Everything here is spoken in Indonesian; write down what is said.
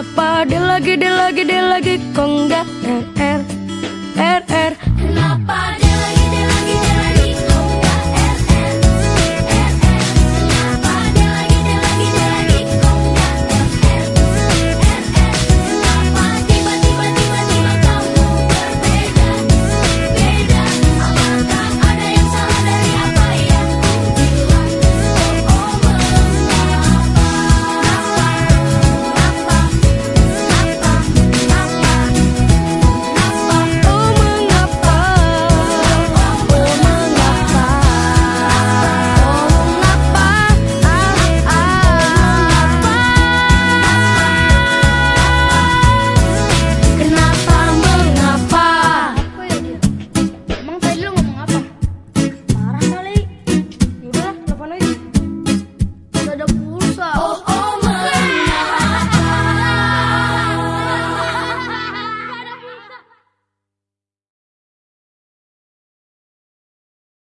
apa dia lagi dia lagi dia lagi kok nggak eh, eh.